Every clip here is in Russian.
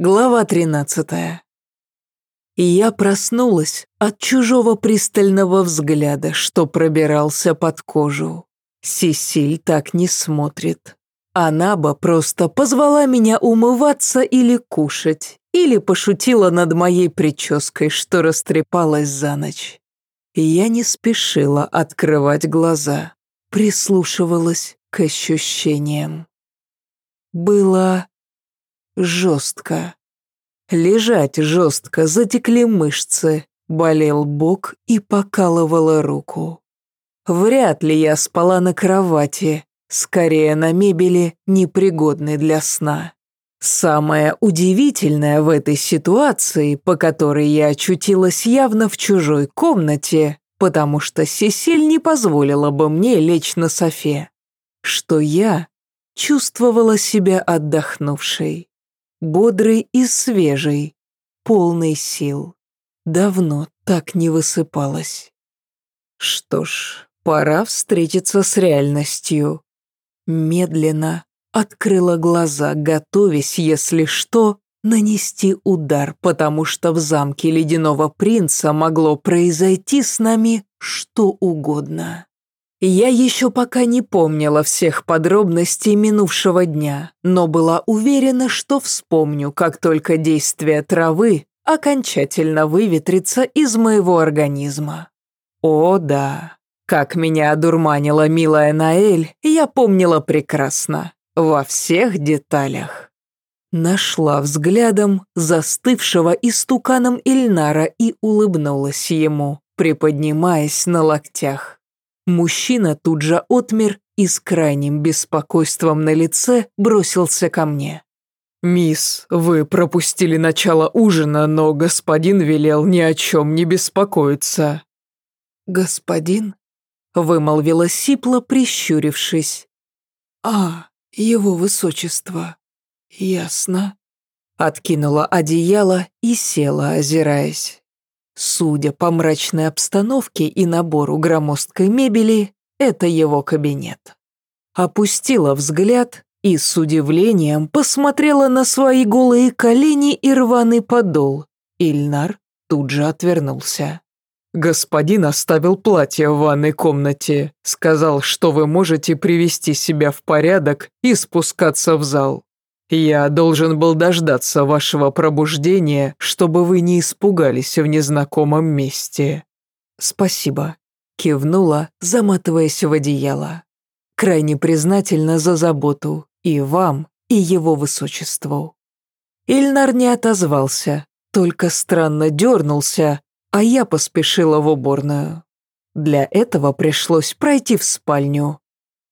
Глава 13. И я проснулась от чужого пристального взгляда, что пробирался под кожу. Сисиль так не смотрит. Она бы просто позвала меня умываться или кушать, или пошутила над моей прической, что растрепалась за ночь. Я не спешила открывать глаза, прислушивалась к ощущениям. Было жестко. Лежать жестко, затекли мышцы, болел бок и покалывала руку. Вряд ли я спала на кровати, скорее на мебели, непригодной для сна. Самое удивительное в этой ситуации, по которой я очутилась явно в чужой комнате, потому что Сесиль не позволила бы мне лечь на софе, что я чувствовала себя отдохнувшей бодрый и свежий, полный сил. Давно так не высыпалась. Что ж, пора встретиться с реальностью. Медленно открыла глаза, готовясь, если что, нанести удар, потому что в замке ледяного принца могло произойти с нами что угодно. Я еще пока не помнила всех подробностей минувшего дня, но была уверена, что вспомню, как только действие травы окончательно выветрится из моего организма. О да, как меня одурманила милая Наэль, я помнила прекрасно, во всех деталях. Нашла взглядом застывшего истуканом Ильнара и улыбнулась ему, приподнимаясь на локтях. Мужчина тут же отмер и с крайним беспокойством на лице бросился ко мне. «Мисс, вы пропустили начало ужина, но господин велел ни о чем не беспокоиться». «Господин?» — вымолвила Сипла, прищурившись. «А, его высочество. Ясно». Откинула одеяло и села, озираясь. Судя по мрачной обстановке и набору громоздкой мебели, это его кабинет. Опустила взгляд и с удивлением посмотрела на свои голые колени и рваный подол. Ильнар тут же отвернулся. «Господин оставил платье в ванной комнате. Сказал, что вы можете привести себя в порядок и спускаться в зал. «Я должен был дождаться вашего пробуждения, чтобы вы не испугались в незнакомом месте». «Спасибо», — кивнула, заматываясь в одеяло. «Крайне признательна за заботу и вам, и его высочеству». Ильнар не отозвался, только странно дернулся, а я поспешила в уборную. Для этого пришлось пройти в спальню.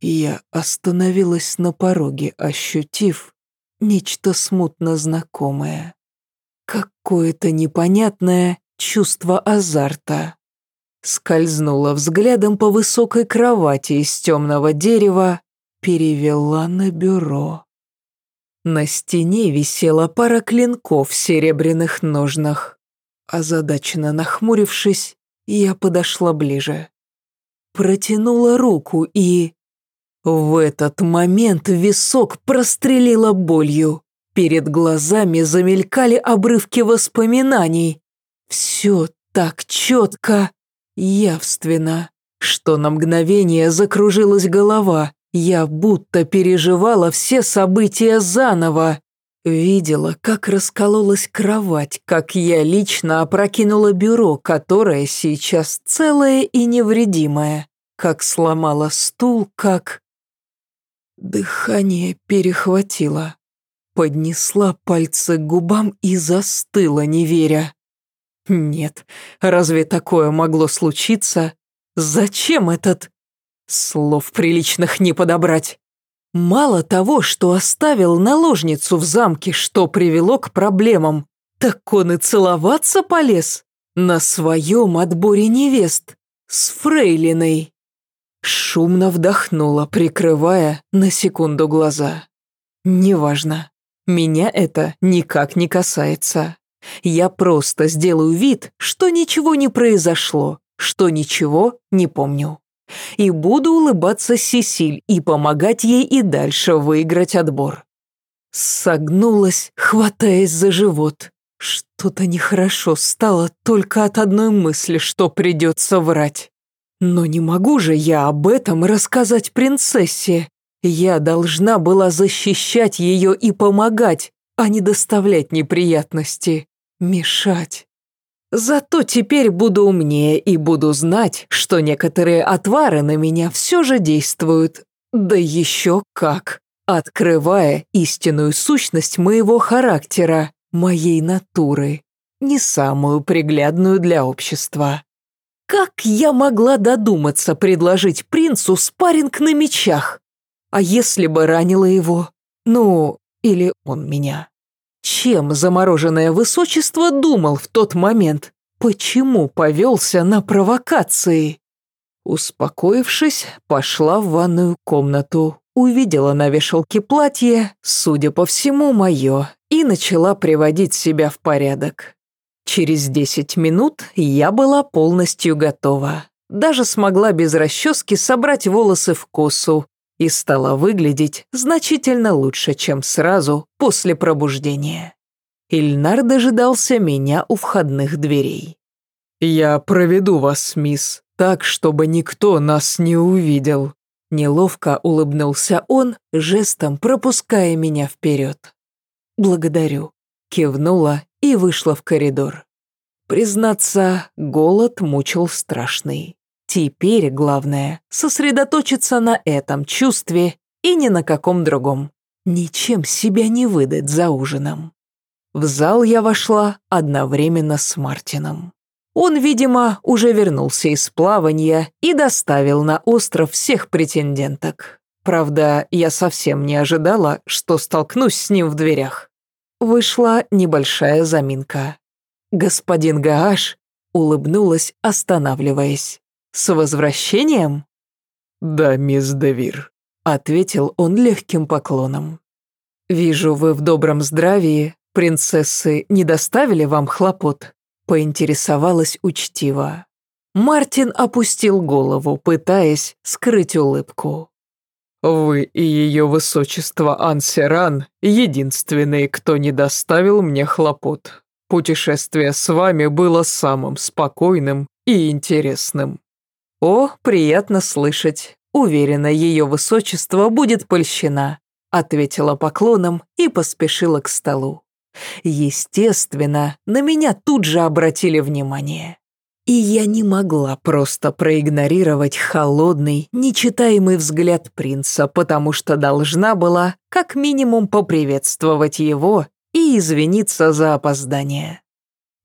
Я остановилась на пороге, ощутив, нечто смутно знакомое. Какое-то непонятное чувство азарта. Скользнула взглядом по высокой кровати из темного дерева, перевела на бюро. На стене висела пара клинков в серебряных ножнах. Озадаченно нахмурившись, я подошла ближе. Протянула руку и... В этот момент висок прострелило болью. Перед глазами замелькали обрывки воспоминаний. Все так четко, явственно, что на мгновение закружилась голова. Я будто переживала все события заново. Видела, как раскололась кровать, как я лично опрокинула бюро, которое сейчас целое и невредимое, как сломала стул, как... Дыхание перехватило. Поднесла пальцы к губам и застыла, не веря. Нет, разве такое могло случиться? Зачем этот... Слов приличных не подобрать. Мало того, что оставил наложницу в замке, что привело к проблемам, так он и целоваться полез на своем отборе невест с фрейлиной. Шумно вдохнула, прикрывая на секунду глаза. «Неважно. Меня это никак не касается. Я просто сделаю вид, что ничего не произошло, что ничего не помню. И буду улыбаться Сесиль и помогать ей и дальше выиграть отбор. Согнулась, хватаясь за живот. Что-то нехорошо стало только от одной мысли, что придется врать. Но не могу же я об этом рассказать принцессе. Я должна была защищать ее и помогать, а не доставлять неприятности, мешать. Зато теперь буду умнее и буду знать, что некоторые отвары на меня все же действуют. Да еще как, открывая истинную сущность моего характера, моей натуры, не самую приглядную для общества. Как я могла додуматься предложить принцу спарринг на мечах? А если бы ранила его? Ну, или он меня? Чем замороженное высочество думал в тот момент? Почему повелся на провокации? Успокоившись, пошла в ванную комнату, увидела на вешалке платье, судя по всему, мое, и начала приводить себя в порядок. Через десять минут я была полностью готова. Даже смогла без расчески собрать волосы в косу и стала выглядеть значительно лучше, чем сразу после пробуждения. Ильнар дожидался меня у входных дверей. «Я проведу вас, мисс, так, чтобы никто нас не увидел», Неловко улыбнулся он, жестом пропуская меня вперед. «Благодарю», кивнула и вышла в коридор. Признаться, голод мучил страшный. Теперь главное — сосредоточиться на этом чувстве и ни на каком другом. Ничем себя не выдать за ужином. В зал я вошла одновременно с Мартином. Он, видимо, уже вернулся из плавания и доставил на остров всех претенденток. Правда, я совсем не ожидала, что столкнусь с ним в дверях. Вышла небольшая заминка. Господин Гааш улыбнулась, останавливаясь. «С возвращением?» «Да, мисс Девир», — ответил он легким поклоном. «Вижу, вы в добром здравии. Принцессы не доставили вам хлопот?» — поинтересовалась учтиво. Мартин опустил голову, пытаясь скрыть улыбку. Вы и ее высочество Ансеран единственные, кто не доставил мне хлопот. Путешествие с вами было самым спокойным и интересным». «О, приятно слышать. Уверена, ее высочество будет польщена», ответила поклоном и поспешила к столу. Естественно, на меня тут же обратили внимание. И я не могла просто проигнорировать холодный, нечитаемый взгляд принца, потому что должна была как минимум поприветствовать его и извиниться за опоздание.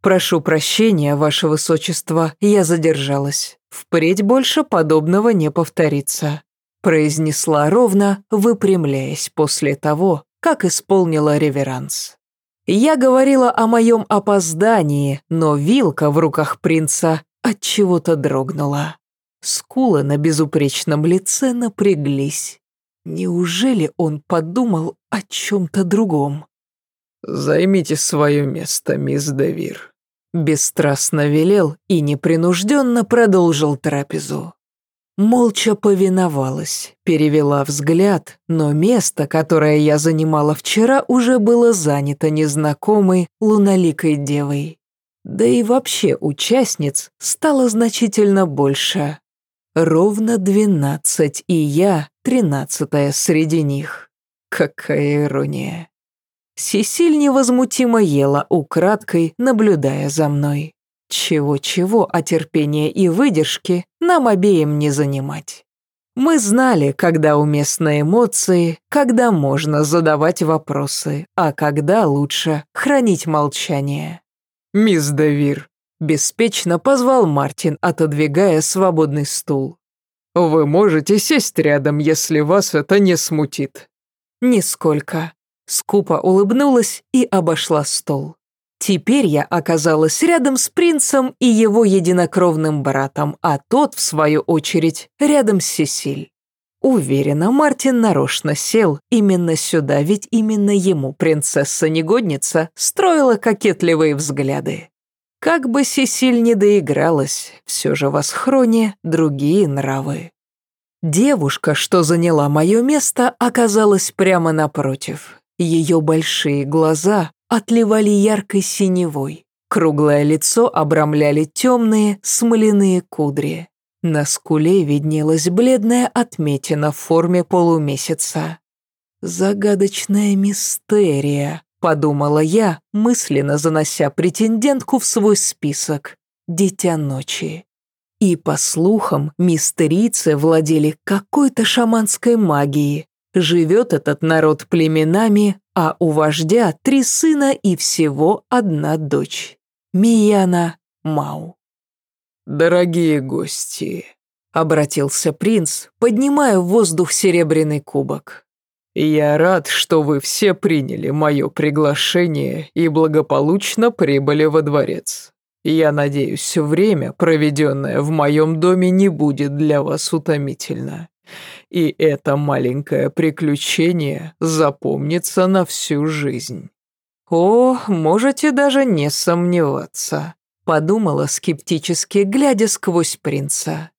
«Прошу прощения, ваше высочество, я задержалась. Впредь больше подобного не повторится», произнесла ровно, выпрямляясь после того, как исполнила реверанс. Я говорила о моем опоздании, но вилка в руках принца от чего-то дрогнула. Скулы на безупречном лице напряглись. Неужели он подумал о чем-то другом? «Займите свое место, мисс Девир», — бесстрастно велел и непринужденно продолжил трапезу. Молча повиновалась, перевела взгляд, но место, которое я занимала вчера, уже было занято незнакомой луноликой девой. Да и вообще участниц стало значительно больше. Ровно двенадцать, и я тринадцатая среди них. Какая ирония. Сесиль невозмутимо ела украдкой, наблюдая за мной. Чего-чего, а терпения и выдержки нам обеим не занимать. Мы знали, когда уместны эмоции, когда можно задавать вопросы, а когда лучше хранить молчание. «Мисс Давир», — беспечно позвал Мартин, отодвигая свободный стул. «Вы можете сесть рядом, если вас это не смутит». «Нисколько». Скупо улыбнулась и обошла стол. Теперь я оказалась рядом с принцем и его единокровным братом, а тот, в свою очередь, рядом с Сесиль. Уверена, Мартин нарочно сел именно сюда, ведь именно ему принцесса-негодница строила кокетливые взгляды. Как бы Сесиль не доигралась, все же в Асхроне другие нравы. Девушка, что заняла мое место, оказалась прямо напротив. Ее большие глаза отливали яркой синевой. Круглое лицо обрамляли темные смоляные кудри. На скуле виднелась бледная отметина в форме полумесяца. «Загадочная мистерия», — подумала я, мысленно занося претендентку в свой список. «Дитя ночи». И, по слухам, мистерийцы владели какой-то шаманской магией. Живет этот народ племенами, а у вождя три сына и всего одна дочь. Мияна Мау. «Дорогие гости», — обратился принц, поднимая в воздух серебряный кубок. «Я рад, что вы все приняли мое приглашение и благополучно прибыли во дворец. Я надеюсь, время, проведенное в моем доме, не будет для вас утомительно. И это маленькое приключение запомнится на всю жизнь». «О, можете даже не сомневаться», — подумала скептически, глядя сквозь принца.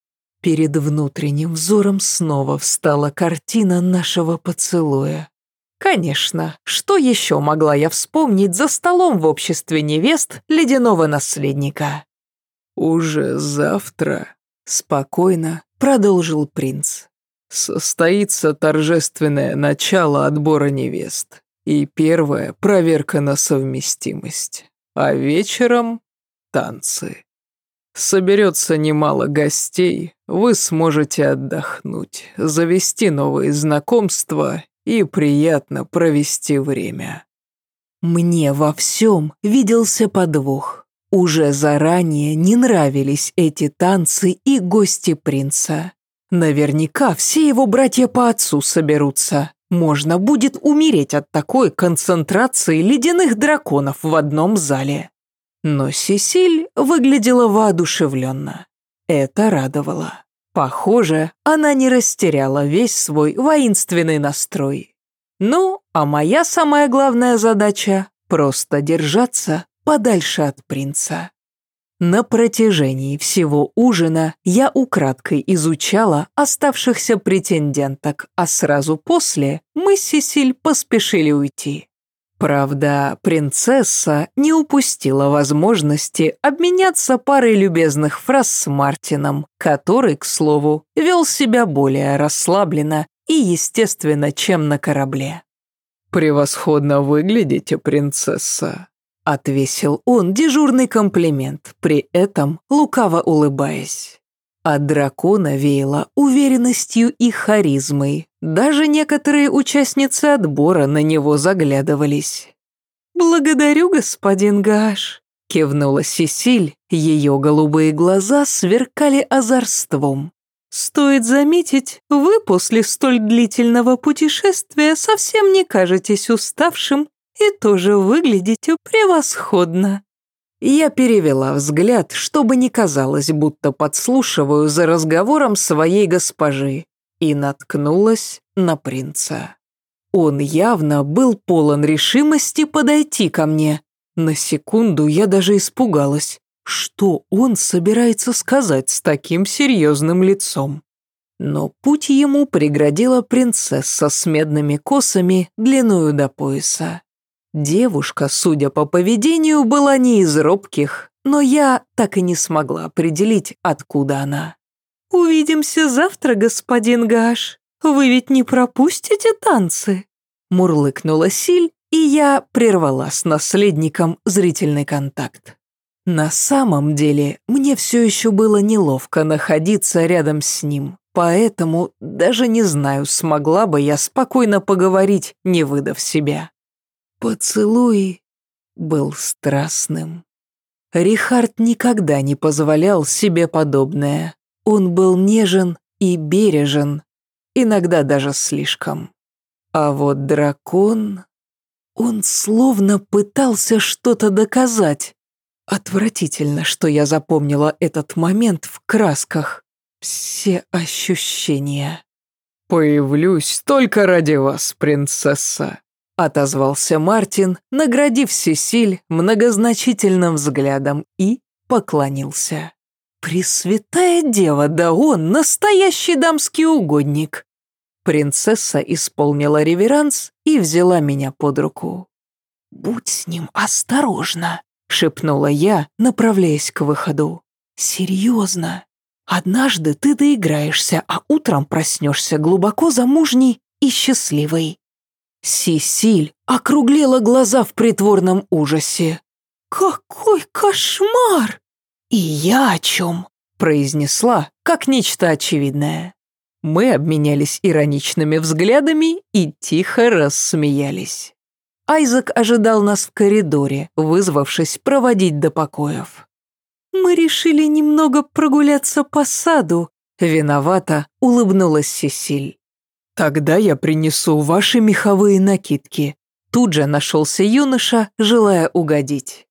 Перед внутренним взором снова встала картина нашего поцелуя. Конечно, что еще могла я вспомнить за столом в обществе невест ледяного наследника? «Уже завтра», — спокойно продолжил принц. «Состоится торжественное начало отбора невест и первая проверка на совместимость, а вечером — танцы». Соберется немало гостей, вы сможете отдохнуть, завести новые знакомства и приятно провести время. Мне во всем виделся подвох. Уже заранее не нравились эти танцы и гости принца. Наверняка все его братья по отцу соберутся. Можно будет умереть от такой концентрации ледяных драконов в одном зале. Но Сесиль выглядела воодушевленно. Это радовало. Похоже, она не растеряла весь свой воинственный настрой. Ну, а моя самая главная задача — просто держаться подальше от принца. На протяжении всего ужина я украдкой изучала оставшихся претенденток, а сразу после мы с Сесиль поспешили уйти. Правда, принцесса не упустила возможности обменяться парой любезных фраз с Мартином, который, к слову, вел себя более расслабленно и естественно, чем на корабле. «Превосходно выглядите, принцесса», — отвесил он дежурный комплимент, при этом лукаво улыбаясь. От дракона веяло уверенностью и харизмой. Даже некоторые участницы отбора на него заглядывались. «Благодарю, господин Гаш», — кивнула Сесиль. Ее голубые глаза сверкали озорством. «Стоит заметить, вы после столь длительного путешествия совсем не кажетесь уставшим и тоже выглядите превосходно». Я перевела взгляд, чтобы не казалось, будто подслушиваю за разговором своей госпожи, и наткнулась на принца. Он явно был полон решимости подойти ко мне. На секунду я даже испугалась, что он собирается сказать с таким серьезным лицом. Но путь ему преградила принцесса с медными косами длиною до пояса. Девушка, судя по поведению, была не из робких, но я так и не смогла определить, откуда она. «Увидимся завтра, господин Гаш. Вы ведь не пропустите танцы?» Мурлыкнула Силь, и я прервала с наследником зрительный контакт. На самом деле, мне все еще было неловко находиться рядом с ним, поэтому даже не знаю, смогла бы я спокойно поговорить, не выдав себя. Поцелуй был страстным. Рихард никогда не позволял себе подобное. Он был нежен и бережен, иногда даже слишком. А вот дракон... Он словно пытался что-то доказать. Отвратительно, что я запомнила этот момент в красках. Все ощущения. «Появлюсь только ради вас, принцесса», отозвался Мартин, наградив Сесиль многозначительным взглядом и поклонился. «Пресвятая дева, да он настоящий дамский угодник!» Принцесса исполнила реверанс и взяла меня под руку. «Будь с ним осторожна», — шепнула я, направляясь к выходу. «Серьезно. Однажды ты доиграешься, а утром проснешься глубоко замужней и счастливой». Сисиль округлила глаза в притворном ужасе. «Какой кошмар!» «И я о чем?» – произнесла, как нечто очевидное. Мы обменялись ироничными взглядами и тихо рассмеялись. Айзек ожидал нас в коридоре, вызвавшись проводить до покоев. «Мы решили немного прогуляться по саду», — виновата улыбнулась Сесиль. «Тогда я принесу ваши меховые накидки». Тут же нашелся юноша, желая угодить.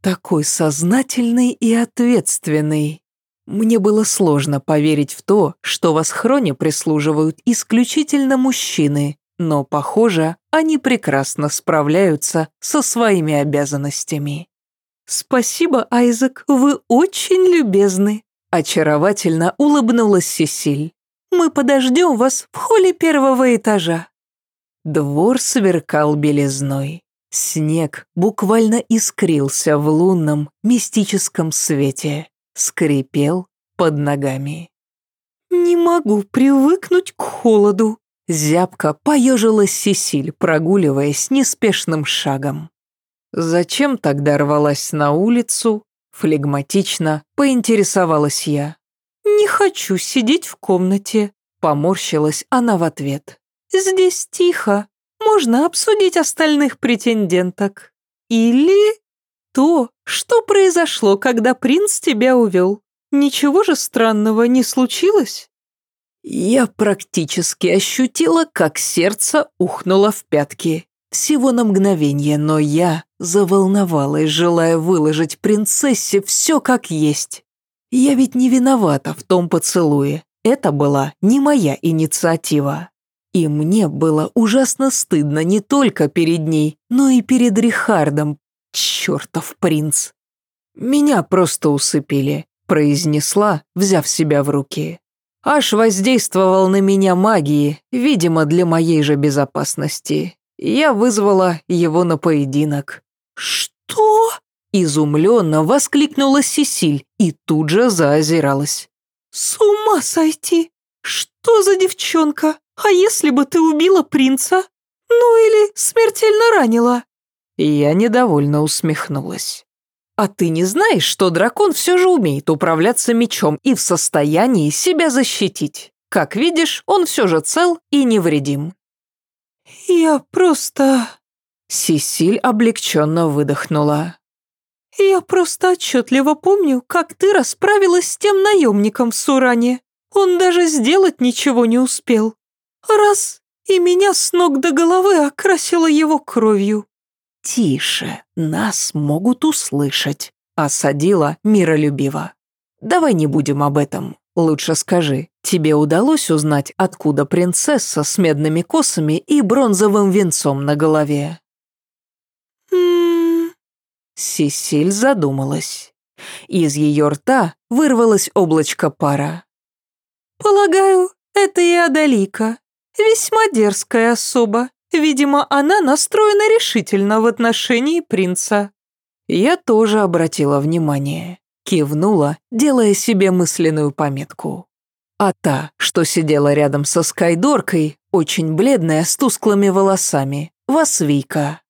Такой сознательный и ответственный. Мне было сложно поверить в то, что в Асхроне прислуживают исключительно мужчины, но, похоже, они прекрасно справляются со своими обязанностями. «Спасибо, Айзек, вы очень любезны», – очаровательно улыбнулась Сесиль. «Мы подождем вас в холле первого этажа». Двор сверкал белизной. Снег буквально искрился в лунном мистическом свете скрипел под ногами. «Не могу привыкнуть к холоду», — зябко поежилась Сесиль, прогуливаясь неспешным шагом. «Зачем тогда рвалась на улицу?» Флегматично поинтересовалась я. «Не хочу сидеть в комнате», — поморщилась она в ответ. «Здесь тихо, можно обсудить остальных претенденток. Или то, что произошло, когда принц тебя увел. Ничего же странного не случилось?» Я практически ощутила, как сердце ухнуло в пятки. Всего на мгновение, но я заволновалась, желая выложить принцессе все как есть. Я ведь не виновата в том поцелуе. Это была не моя инициатива. И мне было ужасно стыдно не только перед ней, но и перед Рихардом, чертов принц. Меня просто усыпили, произнесла, взяв себя в руки. Аж воздействовал на меня магией, видимо, для моей же безопасности. Я вызвала его на поединок. «Что?» – изумленно воскликнула Сесиль и тут же заозиралась. «С ума сойти! Что за девчонка? А если бы ты убила принца? Ну или смертельно ранила?» Я недовольно усмехнулась. «А ты не знаешь, что дракон все же умеет управляться мечом и в состоянии себя защитить? Как видишь, он все же цел и невредим». «Я просто...» Сисиль облегченно выдохнула. «Я просто отчетливо помню, как ты расправилась с тем наемником в Суране. Он даже сделать ничего не успел. Раз, и меня с ног до головы окрасило его кровью. «Тише, нас могут услышать», — осадила миролюбиво. «Давай не будем об этом. Лучше скажи, тебе удалось узнать, откуда принцесса с медными косами и бронзовым венцом на голове?» Сесиль задумалась. Из ее рта вырвалось облачко пара. «Полагаю, это и Адалика. Весьма дерзкая особа. Видимо, она настроена решительно в отношении принца. Я тоже обратила внимание. Кивнула, делая себе мысленную пометку. А та, что сидела рядом со Скайдоркой, очень бледная, с тусклыми волосами, Васвика.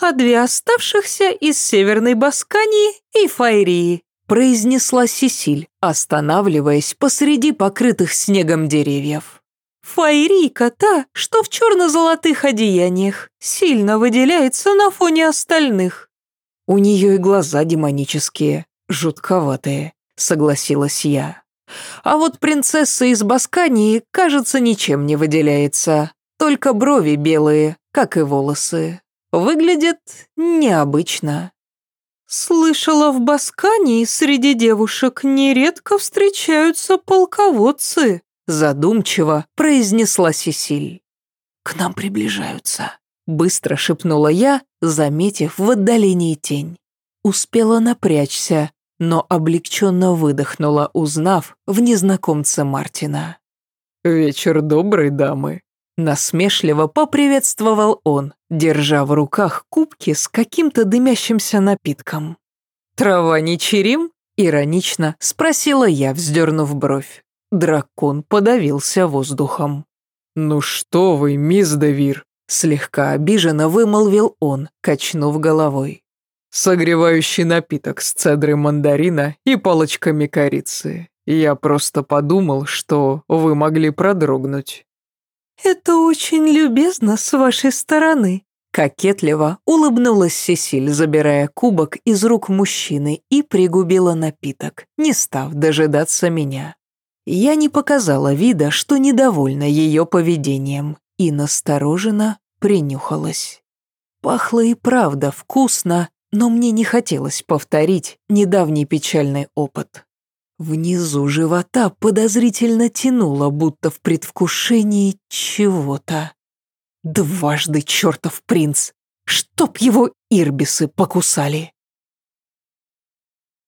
А две оставшихся из Северной Баскании и Файрии, произнесла Сесиль, останавливаясь посреди покрытых снегом деревьев. Файрика, та, что в черно-золотых одеяниях, сильно выделяется на фоне остальных. У нее и глаза демонические, жутковатые, согласилась я. А вот принцесса из Баскании, кажется, ничем не выделяется, только брови белые, как и волосы. Выглядит необычно. Слышала, в Баскании среди девушек нередко встречаются полководцы, задумчиво произнесла Сесиль. «К нам приближаются», — быстро шепнула я, заметив в отдалении тень. Успела напрячься, но облегченно выдохнула, узнав в незнакомце Мартина. «Вечер добрый, дамы», Насмешливо поприветствовал он, держа в руках кубки с каким-то дымящимся напитком. «Трава не черим?» – иронично спросила я, вздернув бровь. Дракон подавился воздухом. «Ну что вы, мисс Девир!» – слегка обиженно вымолвил он, качнув головой. «Согревающий напиток с цедрой мандарина и палочками корицы. Я просто подумал, что вы могли продрогнуть». «Это очень любезно с вашей стороны», Кокетливо улыбнулась Сесиль, забирая кубок из рук мужчины и пригубила напиток, не став дожидаться меня. Я не показала вида, что недовольна ее поведением, и настороженно принюхалась. Пахло и правда вкусно, но мне не хотелось повторить недавний печальный опыт. Внизу живота подозрительно тянуло, будто в предвкушении чего-то. Дважды чертов принц! Чтоб его ирбисы покусали!